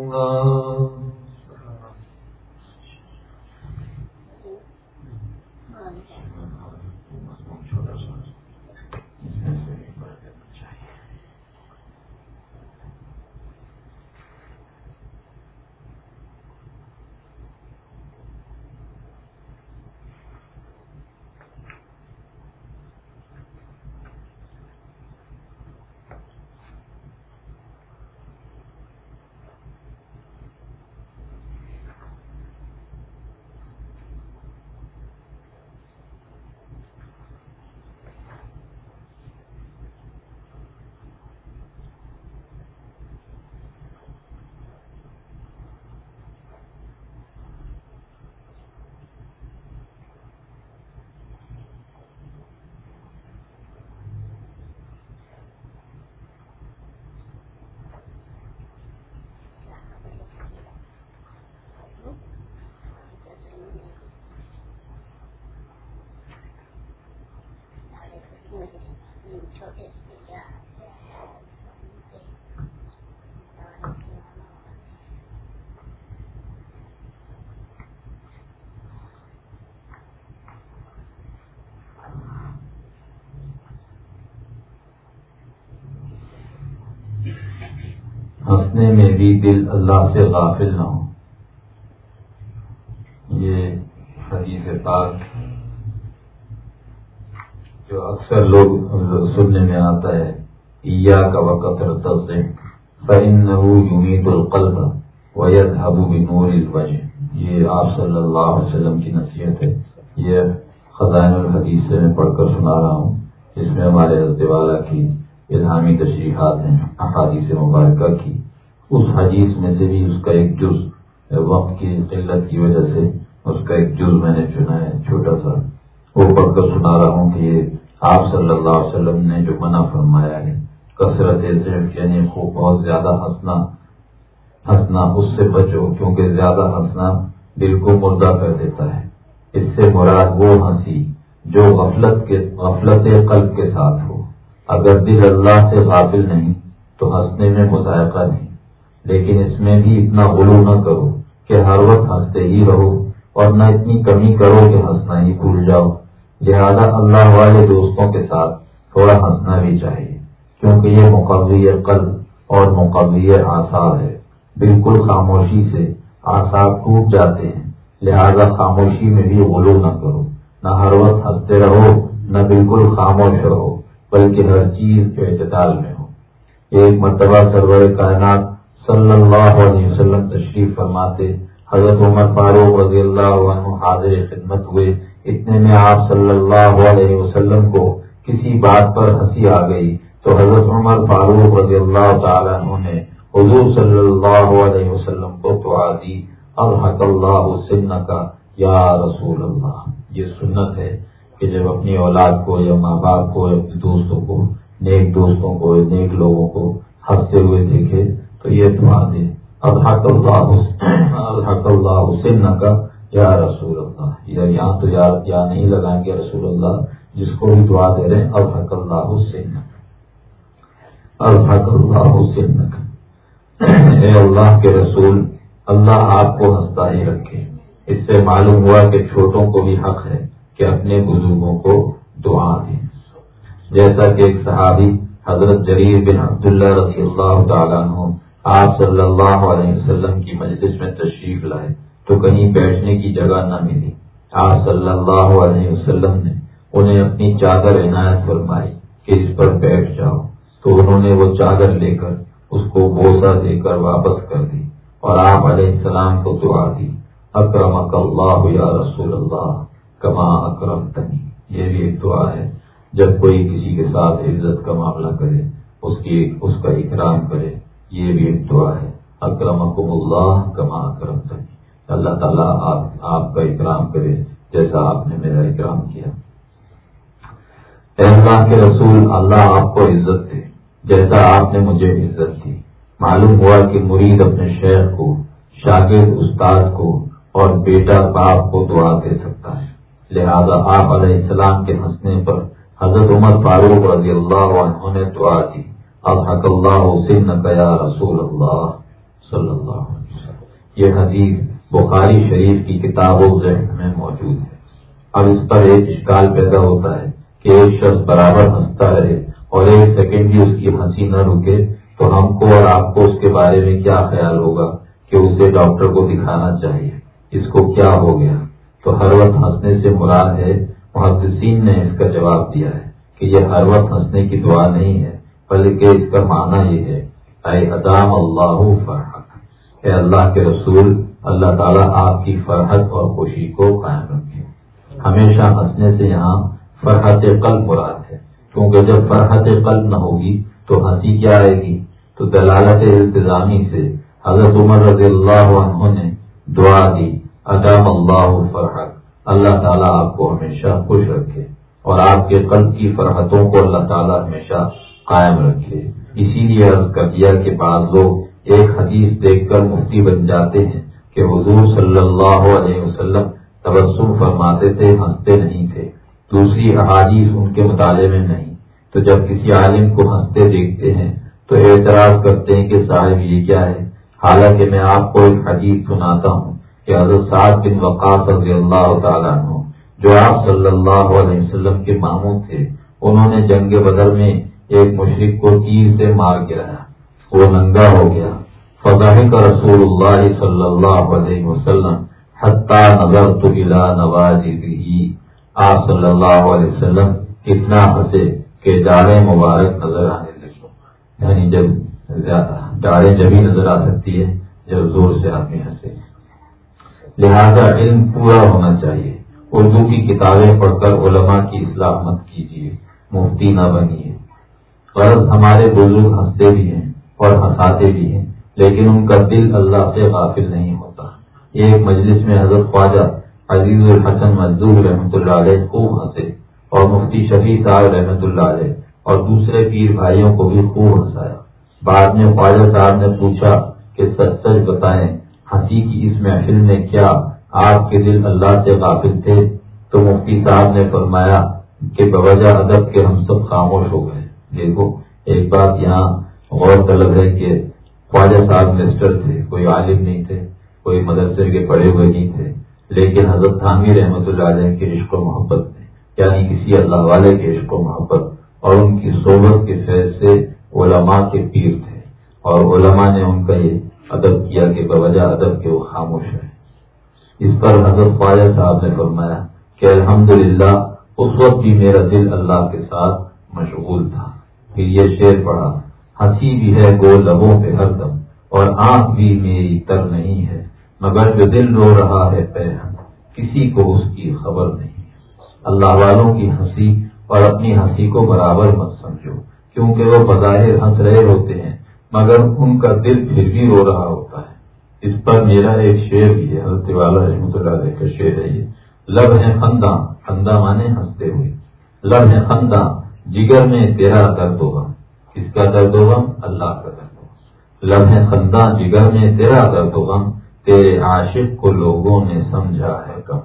میں بھی دل اللہ سے غافل نہ ہو یہ حدیث پاک جو اکثر لوگ سننے میں آتا ہے یا کا وقت فن یمید القلب وید ابو بنور الوجہ. یہ آپ صلی اللہ علیہ وسلم کی نصیحت ہے۔ یہ خزائن الحدیث سے میں پڑھ کر سنا رہا ہوں۔ اس میں ہمارے حضرت والا کی الہامی تشریحات ہیں، احادیث مبارکہ کی۔ اس حدیث میں سے بھی اس کا ایک جز وقت کی قلت کی وجہ سے اس کا ایک جز میں نے چنا ہے، چھوٹا سا۔ وہ پڑھ کر سنا رہا ہوں کہ یہ آپ صلی اللہ علیہ وسلم نے جو منع فرمایا ہے، کثرت یعنی خوب بہت زیادہ ہنسنا ہنسنا، اس سے بچو، کیونکہ زیادہ ہنسنا دل کو مردہ کر دیتا ہے۔ اس سے مراد وہ ہنسی جو غفلت کے، غفلت قلب کے ساتھ ہو۔ اگر دل اللہ سے قابل نہیں، تو ہنسنے میں مذائقہ نہیں۔ لیکن اس میں بھی اتنا غلو نہ کرو کہ ہر وقت ہنستے ہی رہو اور نہ اتنی کمی کرو کہ ہنسنا ہی بھول جاؤ۔ لہذا اللہ والے دوستوں کے ساتھ تھوڑا ہنسنا بھی چاہیے، کیونکہ یہ مقبی قلب اور مقبی آثار ہے۔ بالکل خاموشی سے آثار ٹوٹ جاتے ہیں۔ لہذا خاموشی میں بھی غلو نہ کرو۔ نہ ہر وقت ہنستے رہو، نہ بالکل خاموش رہو، بلکہ ہر چیز اعتدال میں ہو۔ ایک مرتبہ سرور کائنات صلی اللہ علیہ وسلم تشریف فرماتے، حضرت عمر فاروق رضی اللہ عنہ حاضر خدمت ہوئے۔ اتنے میں آپ صلی اللہ علیہ وسلم کو کسی بات پر ہنسی آ گئی۔ تو حضرت عمر فاروق رضی اللہ تعالیٰ عنہ نے حضور صلی اللہ علیہ وسلم کو دعا دی الحق اللہ سن کا یا رسول اللہ۔ یہ سنت ہے کہ جب اپنی اولاد کو یا ماں باپ کو یا اپنے دوستوں کو، نیک دوستوں کو، نیک لوگوں کو ہنستے ہوئے دیکھے تو یہ دعا دے۔ الحق اللہ الحق اللہ حسین کا یا رسول اللہ۔ یہاں تو یا نہیں لگائیں گے رسول اللہ، جس کو بھی دعا دے رہے ہیں الحق اللہ حسین الحق اللہ حسین اے اللہ کے رسول، اللہ آپ کو ہنستا ہی رکھے۔ اس سے معلوم ہوا کہ چھوٹوں کو بھی حق ہے کہ اپنے بزرگوں کو دعا دیں جیسا کہ ایک صحابی حضرت جریر بن عبداللہ رضی اللہ تعالیٰ عنہ آپ صلی اللہ علیہ وسلم کی مجلس میں تشریف لائے تو کہیں بیٹھنے کی جگہ نہ ملی۔ آپ صلی اللہ علیہ وسلم نے انہیں اپنی چادر عنایت فرمائی کہ اس پر بیٹھ جاؤ۔ تو انہوں نے وہ چادر لے کر اس کو بوسا دے کر واپس کر دی اور آپ علیہ السلام کو دعا دی۔ اکرم اللہ یا رسول اللہ کما اکرم تنی یہ بھی ایک دعا ہے۔ جب کوئی کسی کے ساتھ عزت کا معاملہ کرے، اس کی اس کا اکرام کرے یہ بھی ایک دعا ہے اکرم اللہ کما اکرم تک اللہ تعالیٰ آپ آپ کا اکرام کرے جیسا آپ نے میرا اکرام کیا۔ اللہ کے رسول اللہ آپ کو عزت دے جیسا آپ نے مجھے عزت دی۔ معلوم ہوا کہ مرید اپنے شہر کو، شاگرد استاد کو اور بیٹا باپ کو دعا دے سکتا ہے۔ لہذا آپ علیہ السلام کے ہنسنے پر حضرت عمر فاروق رضی اللہ عنہ نے دعا دی۔ الحق اللہ حسین قیا رسول اللہ صلی اللہ علیہ وسلم. یہ حدیث بخاری شریف کی کتاب و ذہن میں موجود ہے۔ اب اس پر ایک اشکال پیدا ہوتا ہے کہ ایک شخص برابر ہنستا رہے اور ایک سیکنڈ بھی اس کی ہنسی نہ رکے، تو ہم کو اور آپ کو اس کے بارے میں کیا خیال ہوگا کہ اسے ڈاکٹر کو دکھانا چاہیے؟ اس کو کیا ہو گیا؟ تو ہر وقت ہنسنے سے مراد ہے، محدثین نے اس کا جواب دیا ہے کہ یہ ہر وقت ہنسنے کی دعا نہیں ہے۔ بلکہ اس کا معنی یہ ہے، اے ادام اللہ فرحت۔ اے اللہ کے رسول، اللہ تعالیٰ آپ کی فرحت اور خوشی کو قائم رکھے۔ ہمیشہ ہنسنے سے یہاں فرحت قلب مراد ہے، کیونکہ جب فرحت قلب نہ ہوگی تو ہنسی کیا آئے گی؟ تو دلالت التظامی سے حضرت عمر رضی اللہ عنہ نے دعا دی، ادام اللہ فرحت۔ اللہ تعالیٰ آپ کو ہمیشہ خوش رکھے اور آپ کے قلب کی فرحتوں کو اللہ تعالیٰ ہمیشہ قائم رکھے۔ اسی لیے عرض کر دیا کہ بعض لوگ ایک حدیث دیکھ کر مفتی بن جاتے ہیں کہ حضور صلی اللہ علیہ وسلم تبسم فرماتے تھے، ہنستے نہیں تھے۔ دوسری احادیث ان کے مطالعے میں نہیں۔ تو جب کسی عالم کو ہنستے دیکھتے ہیں، تو اعتراض کرتے ہیں کہ صاحب یہ کیا ہے؟ حالانکہ میں آپ کو ایک حدیث سناتا ہوں کہ حضرت صاحب بن وقاص رضی اللہ تعالیٰ عنہ، جو آپ صلی اللہ علیہ وسلم کے ماموں تھے، انہوں نے جنگ بدر میں ایک مشرق کو تیر سے مار گرایا وہ ننگا ہو گیا۔ فضاح کا رسول اللہ صلی اللہ علیہ وسلم حتیٰ نظر تو نواز آپ صلی اللہ علیہ وسلم کتنا ہنسے کہ جاڑے مبارک نظر آنے لگے۔ یعنی جب جاڑے جبھی نظر آ سکتی ہے جب زور سے آدمی ہنسے۔ لہذا علم پورا ہونا چاہیے۔ اردو کی کتابیں پڑھ کر علماء کی اصلاح مت کیجیے۔ مفتی نہ بنیے۔ غرض ہمارے بزرگ ہنستے بھی ہیں اور ہنساتے بھی ہیں، لیکن ان کا دل اللہ سے غافل نہیں ہوتا۔ ایک مجلس میں حضرت خواجہ عزیز الحسن مزدور رحمۃ اللہ علیہ خوب ہنسے اور مفتی شفیع صاحب رحمۃ اللہ علیہ اور دوسرے پیر بھائیوں کو بھی خوب ہنسایا۔ بعد میں خواجہ صاحب نے پوچھا کہ سچ سچ بتائیں، ہنسی کی اس محفل میں کیا آپ کے دل اللہ سے قابل تھے؟ تو مفتی صاحب نے فرمایا کہ بوجہ ادب کے ہم سب خاموش ہو گئے۔ دیکھو ایک بات یہاں غور طلب ہے کہ خواجہ صاحب مسٹر تھے، کوئی عالم نہیں تھے، کوئی مدرسے کے پڑے ہوئے نہیں تھے، لیکن حضرت تھانوی رحمۃ اللہ علیہ کے عشق و محبت میں یعنی کسی اللہ والے کے عشق و محبت اور ان کی صحبت کے فیض سے علماء کے پیر تھے اور علماء نے ان کا یہ ادب کیا کہ بوجہ ادب کے وہ خاموش ہے اس پر حضرت خواجہ صاحب نے فرمایا کہ الحمدللہ، اس وقت بھی میرا دل اللہ کے ساتھ مشغول تھا۔ پھر یہ شعر پڑھا۔ ہنسی بھی ہے گو لبوں پہ ہر دم، اور آنکھ بھی میری تر نہیں ہے، مگر جو دل رو رہا ہے پہن کسی کو اس کی خبر نہیں۔ اللہ والوں کی ہنسی اور اپنی ہنسی کو برابر مت سمجھو، کیونکہ وہ بظاہر ہنس رہے ہوتے ہیں، مگر ان کا دل پھر بھی رو رہا ہوتا ہے۔ اس پر میرا ایک شعر بھی ہے، حضرت والا رحمۃ اللہ علیہ کا شعر ہے یہ۔ لب ہے خندہ خندہ مانے ہنستے ہوئے۔ لب ہے خندہ جگر میں تیرا درد ہوگا، کس کا درد ہوگا؟ اللہ کا درد ہوگا۔ لب ہے خندہ جگر میں تیرا درد ہوگا۔ تیرے عاشق کو لوگوں نے سمجھا ہے کم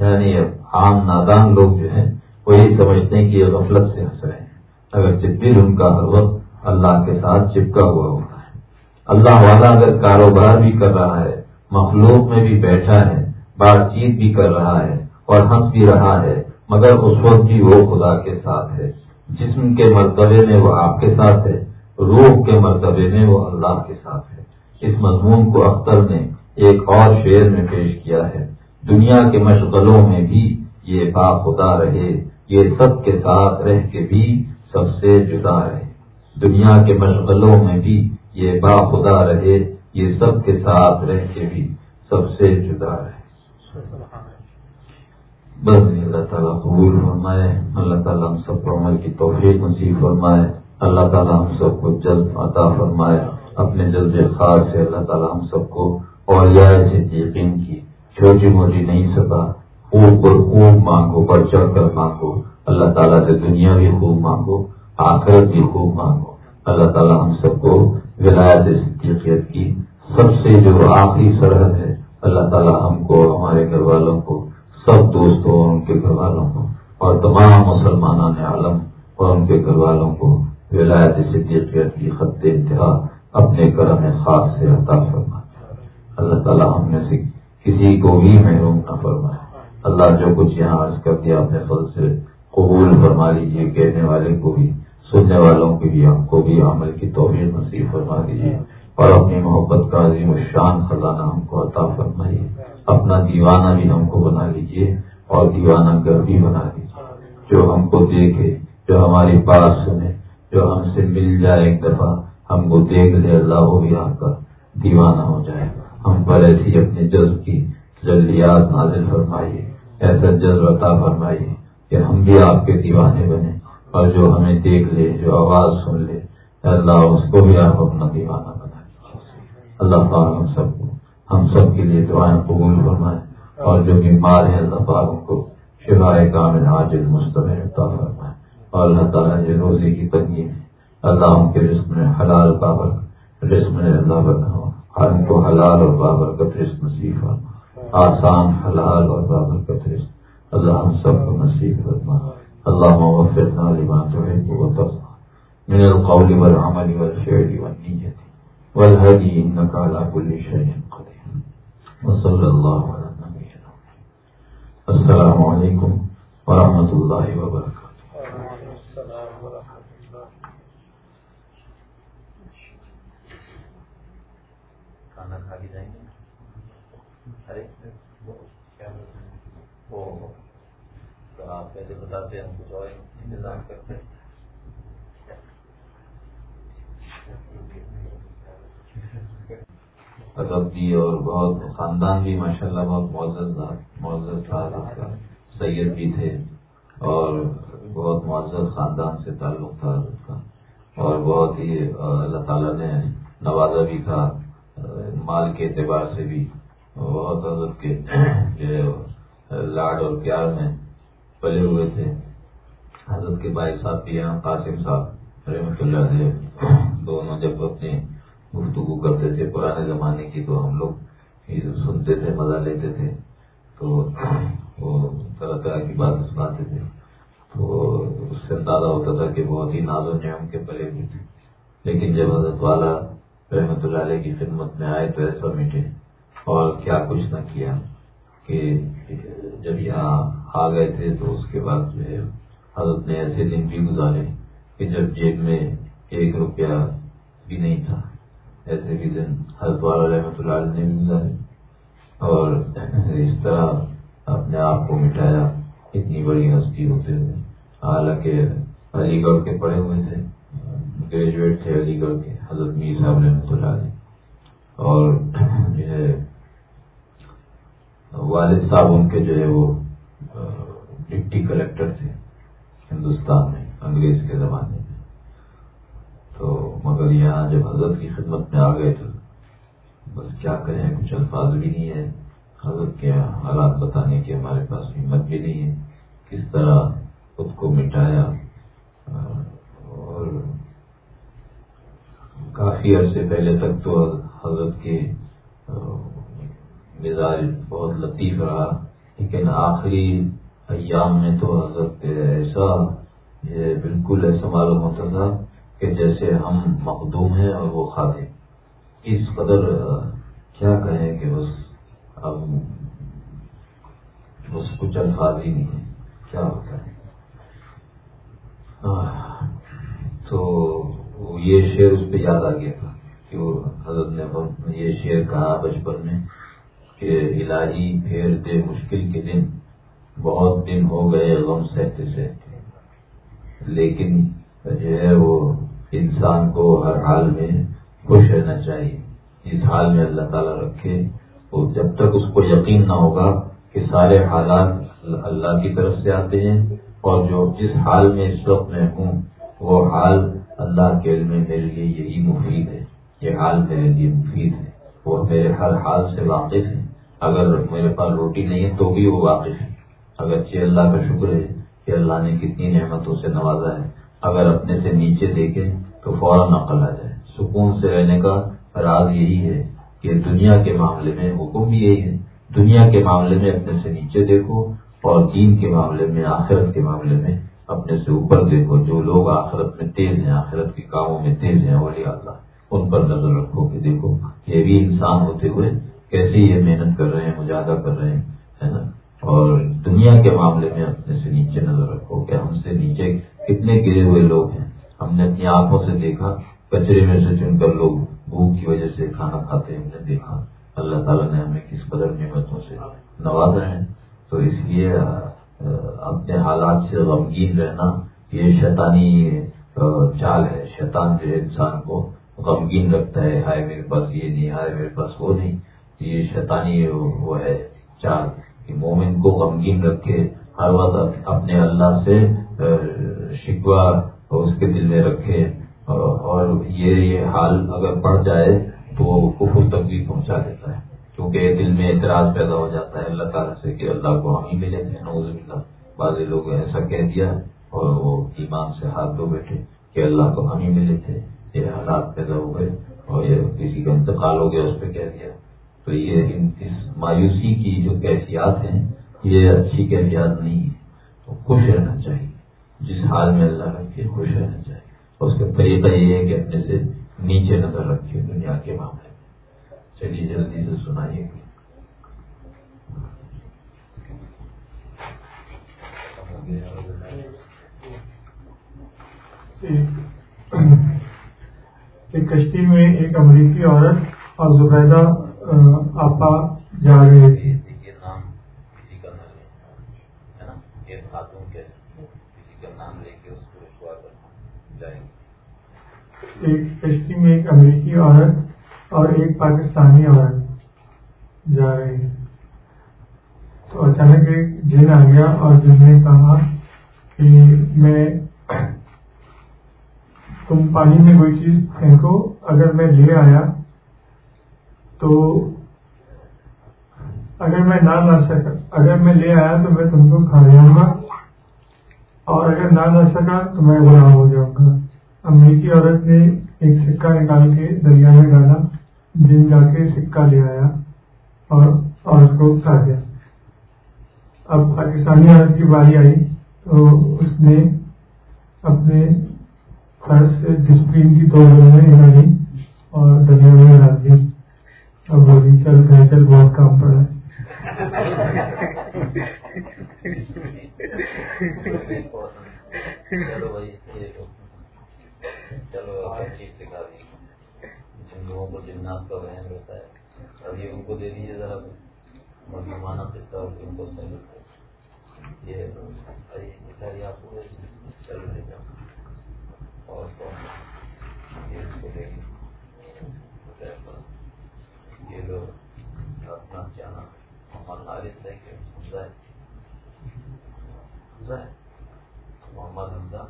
یعنی عام نادان لوگ جو ہیں، وہ یہی سمجھتے ہیں کہ یہ غفلت سے ہنس رہے ہیں۔ اگر دل ان کا ہر وقت اللہ کے ساتھ چپکا ہوا ہوتا ہے۔ اللہ والا اگر کاروبار بھی کر رہا ہے، مخلوق میں بھی بیٹھا ہے، بات چیت بھی کر رہا ہے اور ہنس بھی رہا ہے، مگر اس وقت بھی وہ خدا کے ساتھ ہے۔ جسم کے مرتبے میں وہ آپ کے ساتھ ہے، روح کے مرتبے میں وہ اللہ کے ساتھ ہے۔ اس مضمون کو اختر نے ایک اور شعر میں پیش کیا ہے۔ دنیا کے مشغلوں میں بھی یہ با خدا رہے، یہ سب کے ساتھ رہ کے بھی سب سے جدا رہے۔ دنیا کے مشغلوں میں بھی یہ با خدا رہے، یہ سب کے ساتھ رہ کے بھی سب سے جدا رہے۔ بس اللہ تعالیٰ قبول فرمائے اللہ تعالیٰ ہم سب کو عمل کی توفیق نصیب فرمائے اللہ تعالیٰ ہم سب کو جلد عطا فرمائے اپنے جلد خاص سے اللہ تعالیٰ ہم سب کو اور سے یقین کی چھوٹی موٹی نہیں سکا خوب پر خوب مانگو بڑھ چڑھ کر مانگو اللہ تعالیٰ سے دنیا بھی خوب مانگو آخرت بھی خوب مانگو اللہ تعالیٰ ہم سب کو ولایت صدیقیت کی سب سے جو آخری سرحد ہے اللہ تعالیٰ ہم کو ہمارے گھر والوں کو سب دوستوں اور ان کے گھر والوں کو اور تمام مسلمان عالم اور ان کے گھر والوں کو ولایت صدیقیت کی خط انتہا اپنے کرم خاص سے عطا فرما اللہ تعالیٰ ہم نے سے کسی کو بھی محروم نہ فرمائے۔ اللہ جو کچھ یہاں عرض کر دیا اپنے فل سے قبول فرما لیجیے کہنے والے کو بھی، سننے والوں کے بھی ہم کو بھی عمل کی توفیق نصیب فرما دیجیے اور اپنی محبت کا عظیم الشان خزانہ ہم کو عطا فرمائیے۔ اپنا دیوانہ بھی ہم کو بنا لیجیے اور دیوانہ گھر بھی بنا دیجیے جو ہم کو دیکھے، جو ہماری بات سنے، جو ہم سے مل جائے ایک دفعہ، ہم کو دیکھ لے، اللہ وہ بھی آپ کا دیوانہ ہو جائے۔ ہم پر ایسی اپنے جذب کی جلدیات نازل فرمائیے۔ ایسا جذب عطا فرمائیے کہ ہم بھی آپ کے دیوانے بنے اور جو ہمیں دیکھ لے، جو آواز سن لے، اللہ اس کو بھی آپ اپنا دیوانہ بنائے اللہ پاک ہم سب کو ہم سب کے لیے دعائیں قبول فرمائے اور جو بیمار ہیں، اللہ پاک ان کو شفائے کامل حاجل مستمر عطا فرمائے۔ اور اللہ تعالیٰ جو روزی کی تنگی ہے، اللہ ان کے رسم میں حلال پابر رسم میں اللہ بنا ہم کو حلال اور بابرکت رزق نصیب فرما آسان، حلال اور بابرکت رزق۔ اللہ ہم سب کو نصیب فرما اللہ وفقنا لما تحب وترضى من القول والعمل والفعل والنية والهدي إنك على كل شيء على نبينا السلام عليكم ورحمة الله وبركاته. کھانا کھا کے جائیں گے؟ ارے آپ پہلے بتاتے ہم کچھ اور انتظام کرتے ادب بھی اور بہت خاندان بھی ماشاء اللہ بہت معزز معزز تھا کا سید بھی تھے اور بہت معزز خاندان سے تعلق تھا اس کا۔ اور بہت ہی اللہ تعالیٰ نے نوازا بھی تھا مال کے اعتبار سے بھی۔ بہت حضرت کے [CLEARS THROAT] جو لاڈ اور پیار میں پلے ہوئے تھے۔ حضرت کے بھائی صاحب بھی ہیں، قاسم صاحب رحمۃ اللہ علیہ، دونوں جب اپنے گفتگو کرتے تھے، پرانے زمانے کی تو ہم لوگ سنتے تھے، مزہ لیتے تھے۔ تو وہ طرح طرح کی بات سناتے تھے۔ تو اس سے اندازہ ہوتا تھا کہ بہت ہی ناز و نعم کے پلے ہوئے تھے۔ لیکن جب حضرت والا رحمت اللہ علیہ کی خدمت میں آئے تو ایسا میٹھے اور کیا کچھ نہ کیا کہ جب یہاں آ گئے تھے تو اس کے بعد جو ہے حضرت نے ایسے دن بھی گزارے کہ جب جیب میں ایک روپیہ بھی نہیں تھا۔ ایسے بھی دن حضرت رحمت اللہ علیہ نے گزارے اور اس طرح اپنے آپ کو مٹایا۔ اتنی بڑی ہستی ہوتے ہوئے۔ حالانکہ علی گڑھ کے پڑھے ہوئے تھے۔ گریجویٹ تھے علی گڑھ کے، حضرت میر صاحب رحمۃ اللہ علیہ۔ اور جو ہے، والد صاحب ان کے جو ہے وہ ڈپٹی کلیکٹر تھے۔ ہندوستان میں، انگریز کے زمانے۔ میں مگر یہاں جب حضرت کی خدمت میں آ گئے تو بس کیا کہیں کچھ الفاظ بھی نہیں ہے حضرت کے حالات بتانے کی ہمارے پاس ہمت بھی نہیں ہے۔ کس طرح خود کو مٹایا، اور کافی عرصے پہلے تک تو حضرت کے مزاج بہت لطیف رہا، لیکن آخری ایام میں تو حضرت ایسا، یہ بالکل ایسا معلوم ہوتا تھا۔ کہ جیسے ہم مخدوم ہیں اور وہ خادم اس قدر کیا کہیں کہ بس اب بس کچھ الفاظ ہی نہیں ہے کیا ہوتا ہے؟ تو یہ شعر اس پہ یاد آ گیا تھا کہ وہ حضرت نے یہ شعر کہا بچپن میں کہ الہی پھیر دے مشکل کے دن، بہت دن ہو گئے غم سہتے سہتے۔ لیکن جو ہے وہ انسان کو ہر حال میں خوش رہنا چاہیے۔ جس حال میں اللہ تعالیٰ رکھے وہ جب تک اس کو یقین نہ ہوگا کہ سارے حالات اللہ کی طرف سے آتے ہیں اور جو جس حال میں اس وقت میں ہوں، وہ حال اللہ کے علم میں میرے لیے یہی مفید ہے۔ یہ حال میرے لیے مفید ہے وہ میرے ہر حال سے واقف ہے۔ اگر میرے پاس روٹی نہیں ہے تو بھی وہ واقف ہے۔ اگرچہ اللہ کا شکر ہے کہ اللہ نے کتنی نعمتوں سے نوازا ہے۔ اگر اپنے سے نیچے دیکھیں تو فوراً نقل آ جائے۔ سکون سے رہنے کا راز یہی ہے کہ دنیا کے معاملے میں حکم بھی یہی ہے۔ دنیا کے معاملے میں اپنے سے نیچے دیکھو اور دین کے معاملے میں، آخرت کے معاملے میں اپنے سے اوپر دیکھو۔ جو لوگ آخرت میں تیز ہیں، آخرت کے کاموں میں تیز ہیں ولی اللہ، ان پر نظر رکھو کہ دیکھو یہ بھی انسان ہوتے ہوئے کیسے یہ محنت کر رہے ہیں، مجاہدہ کر رہے ہیں، ہے نا؟ اور دنیا کے معاملے میں اپنے سے نیچے نظر رکھو کہ ہم سے نیچے کتنے گرے ہوئے لوگ ہیں۔ ہم نے اپنی آنکھوں سے دیکھا، کچرے میں سے چن کر لوگ بھوک کی وجہ سے کھانا کھاتے ہم نے دیکھا۔ اللہ تعالیٰ نے ہمیں کس قدر نعمتوں سے نوازا ہے۔ تو اس لیے اپنے حالات سے غمگین رہنا یہ شیطانی چال ہے۔ شیطان جو انسان کو غمگین رکھتا ہے۔ ہائے میرے پاس یہ نہیں، ہائے میرے پاس وہ نہیں۔ یہ شیطانی وہ ہے چال کہ مومن کو غمگین رکھے۔ ہر وقت اپنے اللہ سے شکوا اس کے دل میں رکھے اور یہ حال اگر بڑھ جائے تو وہ کفر تک بھی پہنچا دیتا ہے۔ کیونکہ دل میں اعتراض پیدا ہو جاتا ہے اللہ تعالیٰ سے کہ اللہ کو ہم ہی ملے۔ تھے نوز اللہ بعض لوگ ایسا کہہ دیا اور وہ ایمان سے ہاتھ دھو بیٹھے کہ اللہ کو ہم ہی ملے تھے۔ یہ حالات پیدا ہو گئے اور یہ کسی کا انتقال ہو گیا، اس پہ کہہ دیا۔ تو یہ اس مایوسی کی جو کیفیات ہیں، یہ اچھی کیفیات نہیں ہے تو خوش رہنا چاہیے۔ جس حال میں اللہ رکھے خوش رہنا چاہیے۔ اس کا طریقہ یہ ہے کہ اپنے سے نیچے نظر رکھے دنیا کے معاملے میں۔ چلیے، جلدی سے سنائیے۔ ایک کشتی میں ایک امریکی عورت اور زبیدہ آپا جا رہے تھے یہ نام کسی کا نہ لے ہے نا یہ خاتون کے کسی کا نام لے کے اس کو رسوا کر جائیں گے۔ ایک کشتی میں ایک امریکی عورت اور ایک پاکستانی عورت جا رہی ہے تو اچانک ایک جن آ گیا اور جن نے کہا کہ میں تم پانی میں کوئی چیز پھینکو، اگر میں لے آیا تو اگر میں نہ لا سکا، اگر میں لے آیا تو میں تم کو کھا جاؤں گا۔ اور اگر نہ لا سکا تو میں غلام ہو جاؤں گا۔ امریکی عورت نے ایک سکہ نکال کے دریا میں ڈالا، جن جا کے سکہ لے آیا اور اور اس کو کھا گیا اب پاکستانی عورت کی باری آئی تو اس نے اپنے فرض سے ڈسپلن کی دو زمینیں نکالی اور دریا میں ڈال دی۔ اب بولی چل گئے چل بہت کام پڑا۔ ہے [LAUGHS] چلو بھائی چلو، ہر چیز سکھا دی جن لوگوں کو جنات کا وہم رہتا ہے۔ ابھی ان کو دے دیجیے ذرا۔ مانا قصہ اور ان کو سہولت ہے۔ یہ ارے آپ کو چلو لے جاؤ۔ اور یہ لوگ اپنا جانا محمد حارث ہے کہ حمزہ ہے حمزہ ہے محمد حمزہ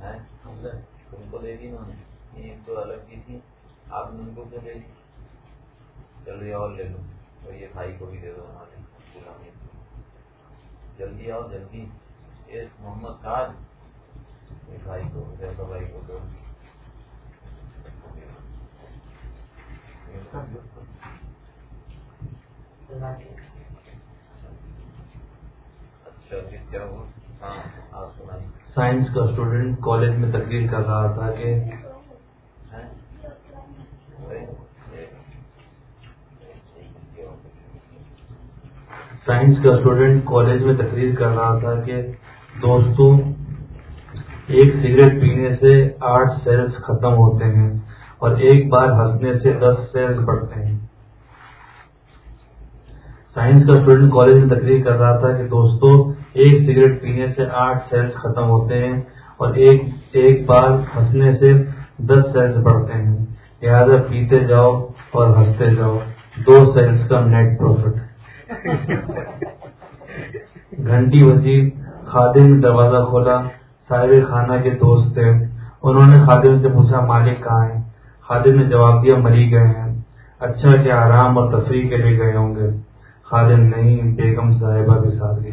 ہے حمزہ تم کو دے دی انہوں نے یہ تو الگ کی تھی آپ نے ان کو کیا دے دی چلو یہ اور لے لو اور یہ بھائی کو بھی دے دو ہمارے غلامی جلدی آؤ جلدی یہ محمد خاج یہ بھائی کو جیسا بھائی کو دو اچھا پھر کیا ہوا ہاں آپ سنائیے سائنس کا اسٹوڈنٹ کالج میں تقریر کر رہا تھا کہ سائنس کا اسٹوڈنٹ کالج میں تقریر کر رہا تھا کہ دوستوں ایک سگریٹ پینے سے آٹھ سیلز ختم ہوتے ہیں اور ایک بار ہنسنے سے دس سیلز بڑھتے ہیں۔ سائنس کا اسٹوڈنٹ کالج میں تقریر کر رہا تھا کہ دوستوں ایک سگریٹ پینے سے آٹھ سیلز ختم ہوتے ہیں اور ایک ایک بار ہنسنے سے دس سیلز بڑھتے ہیں۔ لہٰذا پیتے جاؤ اور ہنستے جاؤ۔ دو سیلز کا نیٹ پروفٹ۔ گھنٹی بجی خادم نے دروازہ کھولا۔ صاحب خانہ کے دوست تھے۔ انہوں نے خادم سے پوچھا، مالک کہاں ہے خادم نے جواب دیا، مری گئے ہیں۔ اچھا کیا آرام اور تفریح کے لیے گئے ہوں گے۔ خادم، نہیں، بیگم صاحبہ کے ساتھ گئی